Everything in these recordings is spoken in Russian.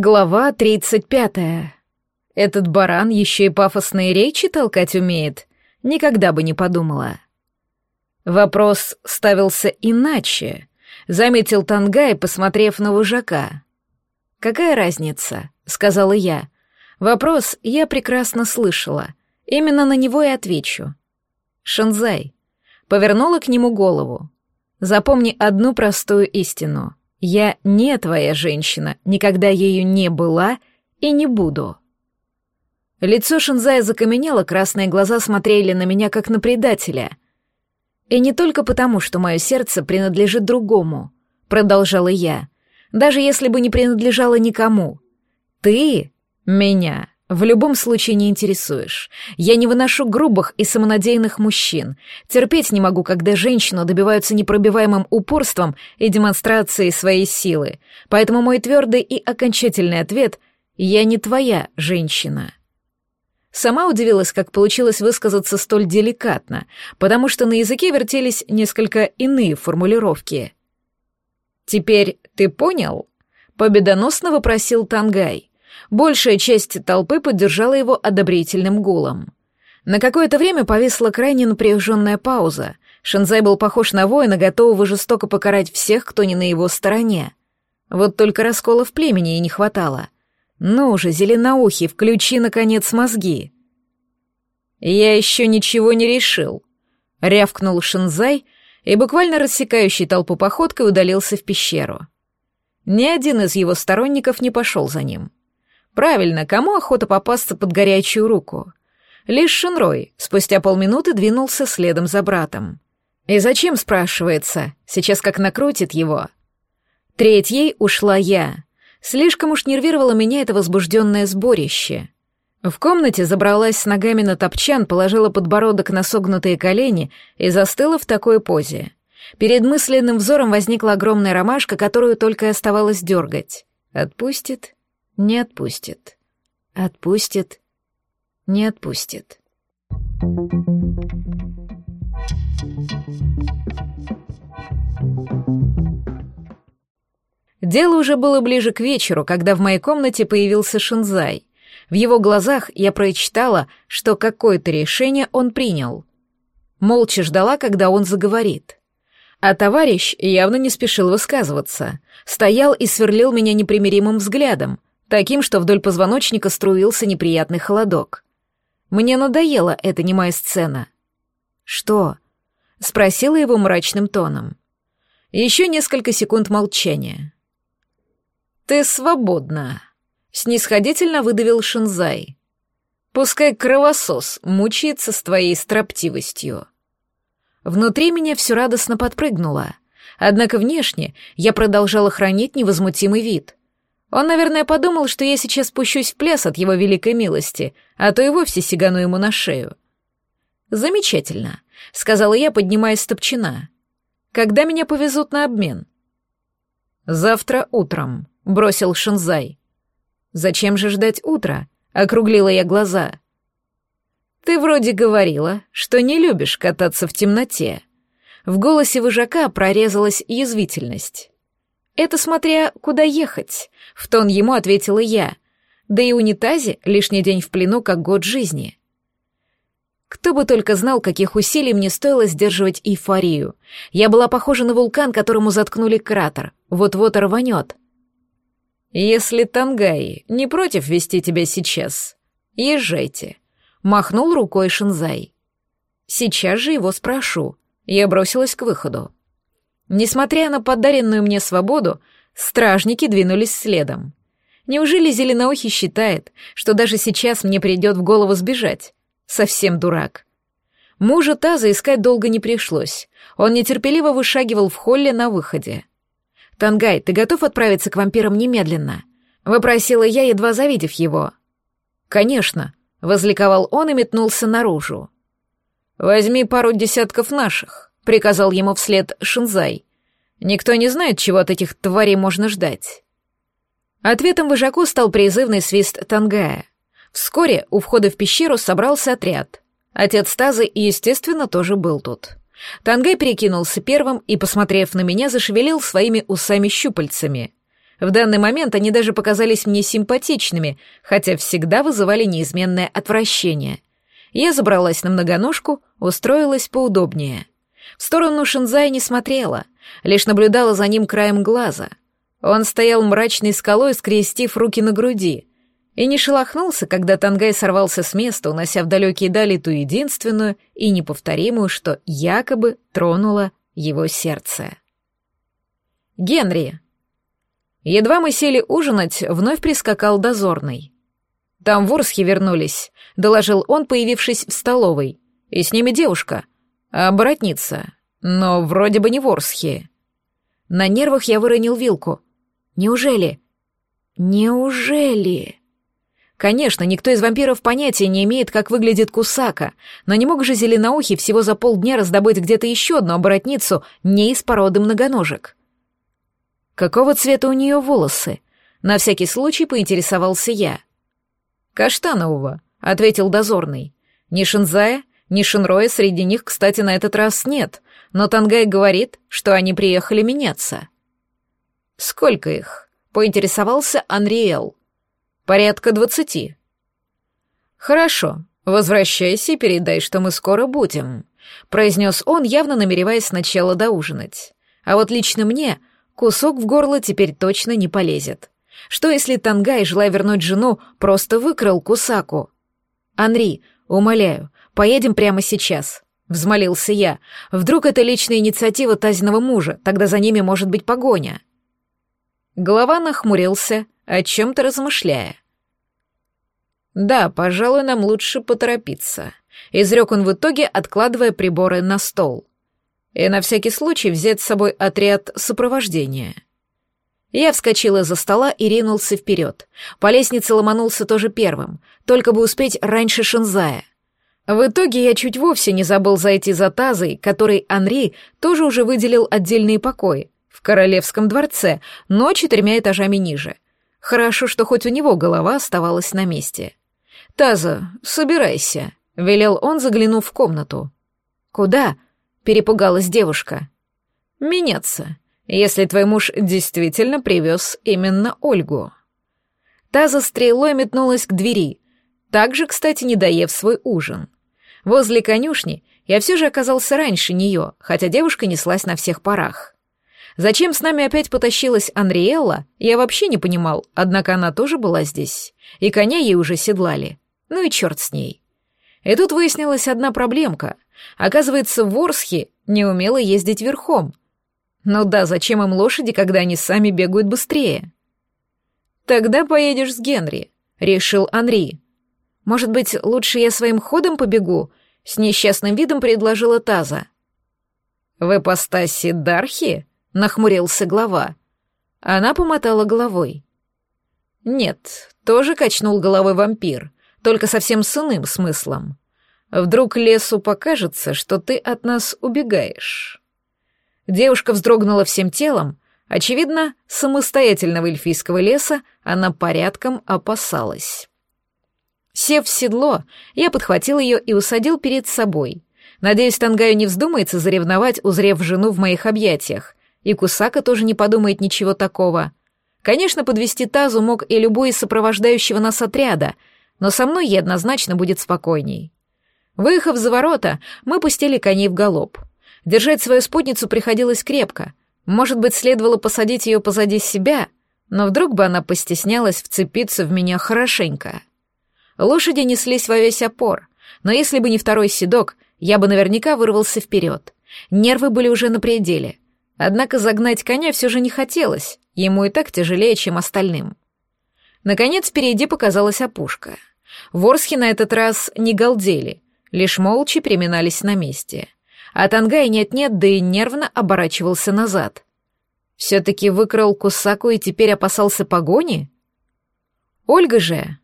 Глава 35. Этот баран еще и пафосные речи толкать умеет. Никогда бы не подумала. Вопрос ставился иначе, заметил Тангай, посмотрев на вожака. «Какая разница?» — сказала я. Вопрос я прекрасно слышала. Именно на него и отвечу. Шанзай. Повернула к нему голову. Запомни одну простую истину. Я не твоя женщина, никогда ею не была и не буду. Лицо Шинзая закаменело, красные глаза смотрели на меня как на предателя. И не только потому, что мое сердце принадлежит другому, продолжала я, даже если бы не принадлежало никому. Ты меня в любом случае не интересуешь. Я не выношу грубых и самонадеянных мужчин. Терпеть не могу, когда женщину добиваются непробиваемым упорством и демонстрацией своей силы. Поэтому мой твердый и окончательный ответ — я не твоя женщина. Сама удивилась, как получилось высказаться столь деликатно, потому что на языке вертелись несколько иные формулировки. «Теперь ты понял?» — победоносно вопросил Тангай. Большая часть толпы поддержала его одобрительным гулом. На какое-то время повисла крайне напряженная пауза. Шинзай был похож на воина, готового жестоко покарать всех, кто не на его стороне. Вот только раскола в племени и не хватало. Ну же, зеленоухий, включи, наконец, мозги. «Я еще ничего не решил», — рявкнул Шинзай и буквально рассекающий толпу походкой удалился в пещеру. Ни один из его сторонников не пошел за ним. Правильно, кому охота попасться под горячую руку? Лишь Шинрой спустя полминуты двинулся следом за братом. И зачем, спрашивается, сейчас как накрутит его? Третьей ушла я. Слишком уж нервировало меня это возбужденное сборище. В комнате забралась с ногами на топчан, положила подбородок на согнутые колени и застыла в такой позе. Перед мысленным взором возникла огромная ромашка, которую только и оставалось дергать. Отпустит не отпустит. Отпустит. Не отпустит. Дело уже было ближе к вечеру, когда в моей комнате появился Шинзай. В его глазах я прочитала, что какое-то решение он принял. Молча ждала, когда он заговорит. А товарищ явно не спешил высказываться. Стоял и сверлил меня непримиримым взглядом, таким, что вдоль позвоночника струился неприятный холодок. Мне надоела эта немая сцена. «Что?» — спросила его мрачным тоном. Еще несколько секунд молчания. «Ты свободна», — снисходительно выдавил Шинзай. «Пускай кровосос мучается с твоей строптивостью». Внутри меня все радостно подпрыгнуло, однако внешне я продолжала хранить невозмутимый вид. Он, наверное, подумал, что я сейчас спущусь в пляс от его великой милости, а то и вовсе сигану ему на шею. «Замечательно», — сказала я, поднимаясь с топчина. «Когда меня повезут на обмен?» «Завтра утром», — бросил Шинзай. «Зачем же ждать утра?» — округлила я глаза. «Ты вроде говорила, что не любишь кататься в темноте». В голосе вожака прорезалась язвительность. «Это смотря куда ехать», — в тон ему ответила я. «Да и унитазе лишний день в плену, как год жизни». Кто бы только знал, каких усилий мне стоило сдерживать эйфорию. Я была похожа на вулкан, которому заткнули кратер. Вот-вот рванет. «Если Тангаи не против вести тебя сейчас, езжайте», — махнул рукой Шинзай. «Сейчас же его спрошу». Я бросилась к выходу. Несмотря на подаренную мне свободу, стражники двинулись следом. Неужели Зеленоухий считает, что даже сейчас мне придет в голову сбежать? Совсем дурак. Мужа Таза искать долго не пришлось. Он нетерпеливо вышагивал в холле на выходе. «Тангай, ты готов отправиться к вампирам немедленно?» — вопросила я, едва завидев его. «Конечно», — возликовал он и метнулся наружу. «Возьми пару десятков наших», приказал ему вслед Шинзай. Никто не знает, чего от этих тварей можно ждать. Ответом вожаку стал призывный свист Тангая. Вскоре у входа в пещеру собрался отряд. Отец Тазы, естественно, тоже был тут. Тангай перекинулся первым и, посмотрев на меня, зашевелил своими усами-щупальцами. В данный момент они даже показались мне симпатичными, хотя всегда вызывали неизменное отвращение. Я забралась на многоножку, устроилась поудобнее. В сторону Шинзая не смотрела, лишь наблюдала за ним краем глаза. Он стоял мрачной скалой, скрестив руки на груди, и не шелохнулся, когда Тангай сорвался с места, унося в далекие дали ту единственную и неповторимую, что якобы тронуло его сердце. «Генри!» Едва мы сели ужинать, вновь прискакал дозорный. «Там ворсхи вернулись», — доложил он, появившись в столовой. «И с ними девушка. А братница. Но вроде бы не ворсхи». На нервах я выронил вилку. «Неужели?» «Неужели?» Конечно, никто из вампиров понятия не имеет, как выглядит Кусака, но не мог же Зеленоухий всего за полдня раздобыть где-то еще одну оборотницу не из породы многоножек. Какого цвета у нее волосы? На всякий случай поинтересовался я. «Каштанового», — ответил дозорный. «Ни Шинзая, ни Шинроя среди них, кстати, на этот раз нет, но Тангай говорит, что они приехали меняться». «Сколько их?» — поинтересовался Анриэл. «Порядка двадцати». «Хорошо, возвращайся и передай, что мы скоро будем», — произнес он, явно намереваясь сначала доужинать. «А вот лично мне Кусок в горло теперь точно не полезет. Что если Тангай, желая вернуть жену, просто выкрал Кусаку? «Анри, умоляю, поедем прямо сейчас», — взмолился я. «Вдруг это личная инициатива Тазиного мужа, тогда за ними может быть погоня». Голова нахмурился, о чем-то размышляя. «Да, пожалуй, нам лучше поторопиться», — изрек он в итоге, откладывая приборы на стол и на всякий случай взять с собой отряд сопровождения. Я вскочила за стола и ринулся вперед. По лестнице ломанулся тоже первым, только бы успеть раньше Шинзая. В итоге я чуть вовсе не забыл зайти за тазой, который Анри тоже уже выделил отдельные покои, в королевском дворце, но четырьмя этажами ниже. Хорошо, что хоть у него голова оставалась на месте. «Таза, собирайся», — велел он, заглянув в комнату. «Куда?» перепугалась девушка. «Меняться, если твой муж действительно привез именно Ольгу». Та за стрелой метнулась к двери, также, кстати, не доев свой ужин. Возле конюшни я все же оказался раньше нее, хотя девушка неслась на всех парах. Зачем с нами опять потащилась Анриэлла, я вообще не понимал, однако она тоже была здесь, и коня ей уже седлали. Ну и черт с ней. И тут выяснилась одна проблемка — Оказывается, ворсхи не умела ездить верхом. Ну да, зачем им лошади, когда они сами бегают быстрее? Тогда поедешь с Генри, решил Анри. Может быть, лучше я своим ходом побегу? С несчастным видом предложила Таза. В ипостаси Дархи? Нахмурился глава. Она помотала головой. Нет, тоже качнул головой вампир, только совсем с иным смыслом. Вдруг лесу покажется, что ты от нас убегаешь. Девушка вздрогнула всем телом. Очевидно, самостоятельного эльфийского леса она порядком опасалась. Сев в седло, я подхватил ее и усадил перед собой. Надеюсь, Тангаю не вздумается заревновать, узрев жену в моих объятиях. И Кусака тоже не подумает ничего такого. Конечно, подвести тазу мог и любой из сопровождающего нас отряда, но со мной ей однозначно будет спокойней. Выехав за ворота, мы пустили коней в галоп. Держать свою спутницу приходилось крепко. Может быть, следовало посадить ее позади себя, но вдруг бы она постеснялась вцепиться в меня хорошенько. Лошади неслись во весь опор, но если бы не второй седок, я бы наверняка вырвался вперед. Нервы были уже на пределе. Однако загнать коня все же не хотелось, ему и так тяжелее, чем остальным. Наконец впереди показалась опушка. Ворсхи на этот раз не галдели — лишь молча переминались на месте. А Тангай нет-нет, да и нервно оборачивался назад. Все-таки выкрал Кусаку и теперь опасался погони? Ольга же...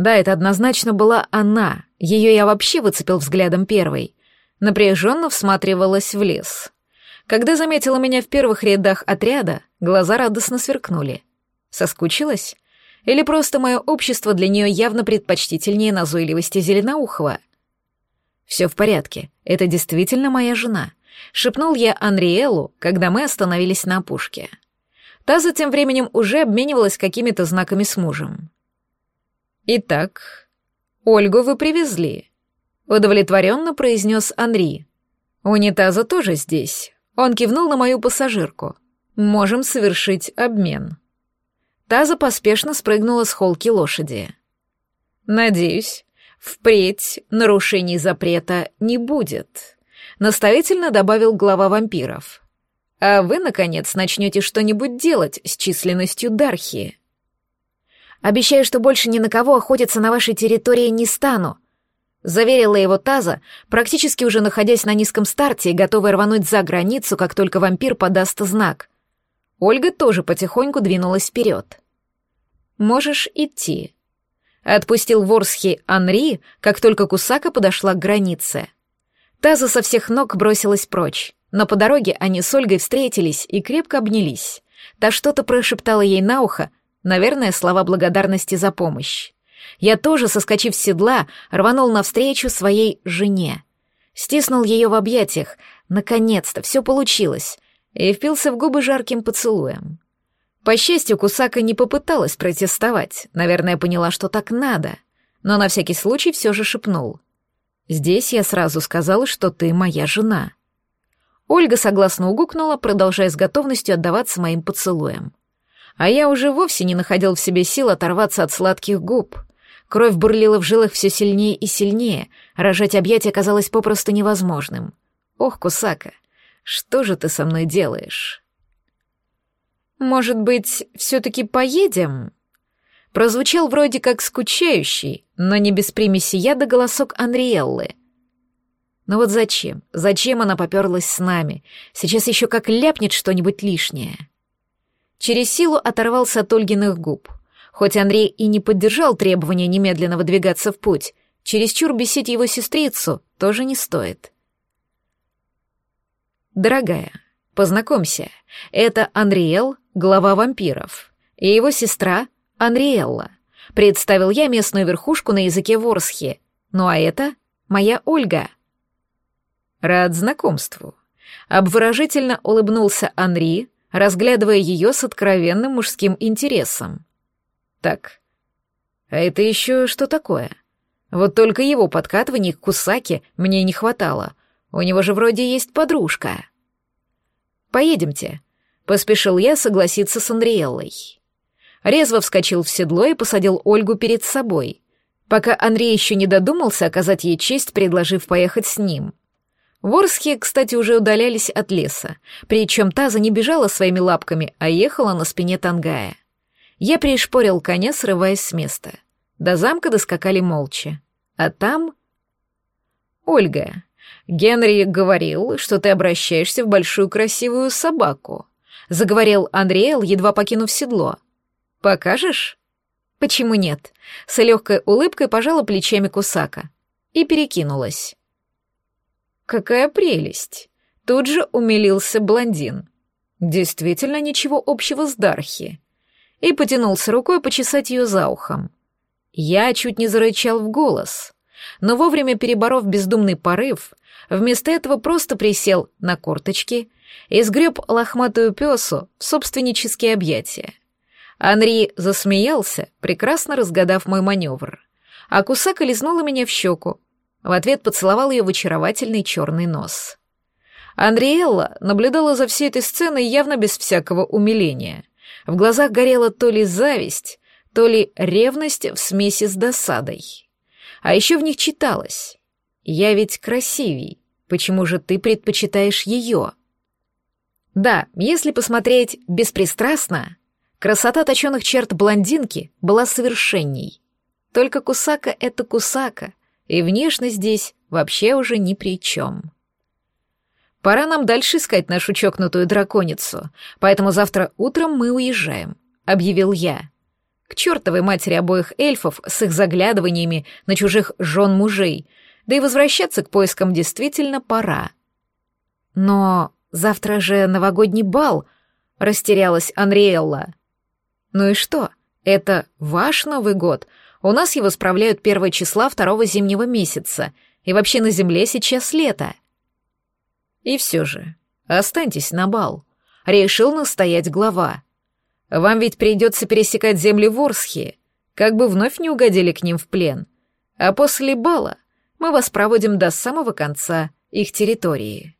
Да, это однозначно была она, ее я вообще выцепил взглядом первой. Напряженно всматривалась в лес. Когда заметила меня в первых рядах отряда, глаза радостно сверкнули. Соскучилась? Или просто мое общество для нее явно предпочтительнее назойливости Зеленоухова — «Все в порядке, это действительно моя жена», — шепнул я Анриэлу, когда мы остановились на опушке. Та затем временем уже обменивалась какими-то знаками с мужем. «Итак, Ольгу вы привезли», — удовлетворенно произнес Анри. «Унитаза тоже здесь». Он кивнул на мою пассажирку. «Можем совершить обмен». Таза поспешно спрыгнула с холки лошади. «Надеюсь, впредь нарушений запрета не будет», — наставительно добавил глава вампиров. «А вы, наконец, начнете что-нибудь делать с численностью Дархи». Обещаю, что больше ни на кого охотиться на вашей территории не стану», — заверила его Таза, практически уже находясь на низком старте и готовая рвануть за границу, как только вампир подаст знак. Ольга тоже потихоньку двинулась вперед. «Можешь идти», — отпустил Ворсхи Анри, как только Кусака подошла к границе. Таза со всех ног бросилась прочь, но по дороге они с Ольгой встретились и крепко обнялись. Та что-то прошептала ей на ухо, Наверное, слова благодарности за помощь. Я тоже, соскочив с седла, рванул навстречу своей жене. Стиснул ее в объятиях. Наконец-то, все получилось. И впился в губы жарким поцелуем. По счастью, Кусака не попыталась протестовать. Наверное, поняла, что так надо. Но на всякий случай все же шепнул. «Здесь я сразу сказала, что ты моя жена». Ольга согласно угукнула, продолжая с готовностью отдаваться моим поцелуям а я уже вовсе не находил в себе сил оторваться от сладких губ. Кровь бурлила в жилах все сильнее и сильнее, рожать объятия казалось попросту невозможным. Ох, Кусака, что же ты со мной делаешь? Может быть, все-таки поедем? Прозвучал вроде как скучающий, но не без примеси яда голосок Анриэллы. Но вот зачем? Зачем она поперлась с нами? Сейчас еще как ляпнет что-нибудь лишнее. Через силу оторвался от Ольгиных губ. Хоть Андрей и не поддержал требования немедленно выдвигаться в путь, чересчур бесить его сестрицу тоже не стоит. «Дорогая, познакомься, это Андриэл, глава вампиров, и его сестра Андриэлла», — представил я местную верхушку на языке ворсхи. «Ну а это моя Ольга». «Рад знакомству», — обворожительно улыбнулся Анри, разглядывая ее с откровенным мужским интересом. Так, а это еще что такое? Вот только его подкатываний к Кусаке мне не хватало. У него же вроде есть подружка. «Поедемте», — поспешил я согласиться с Андриэллой. Резво вскочил в седло и посадил Ольгу перед собой, пока Андрей еще не додумался оказать ей честь, предложив поехать с ним. Ворсхи, кстати, уже удалялись от леса, причем Таза не бежала своими лапками, а ехала на спине Тангая. Я пришпорил коня, срываясь с места. До замка доскакали молча. А там... «Ольга, Генри говорил, что ты обращаешься в большую красивую собаку», — заговорил Андреэл, едва покинув седло. «Покажешь?» «Почему нет?» — с легкой улыбкой пожала плечами Кусака и перекинулась. Какая прелесть! Тут же умилился блондин. Действительно ничего общего с Дархи. И потянулся рукой почесать ее за ухом. Я чуть не зарычал в голос, но вовремя переборов бездумный порыв, вместо этого просто присел на корточки и сгреб лохматую песу в собственнические объятия. Анри засмеялся, прекрасно разгадав мой маневр, а Кусака лизнула меня в щеку, в ответ поцеловал ее в очаровательный черный нос. Андриэлла наблюдала за всей этой сценой явно без всякого умиления. В глазах горела то ли зависть, то ли ревность в смеси с досадой. А еще в них читалось «Я ведь красивей, почему же ты предпочитаешь ее?» Да, если посмотреть беспристрастно, красота точеных черт блондинки была совершенней. Только Кусака — это Кусака, и внешность здесь вообще уже ни при чем. Пора нам дальше искать нашу чокнутую драконицу, поэтому завтра утром мы уезжаем», — объявил я. К чертовой матери обоих эльфов с их заглядываниями на чужих жен мужей, да и возвращаться к поискам действительно пора. «Но завтра же новогодний бал», — растерялась Анриэлла. «Ну и что? Это ваш Новый год, у нас его справляют первое числа второго зимнего месяца, и вообще на Земле сейчас лето. И все же, останьтесь на бал. Решил настоять глава. Вам ведь придется пересекать земли Ворсхи, как бы вновь не угодили к ним в плен. А после бала мы вас проводим до самого конца их территории.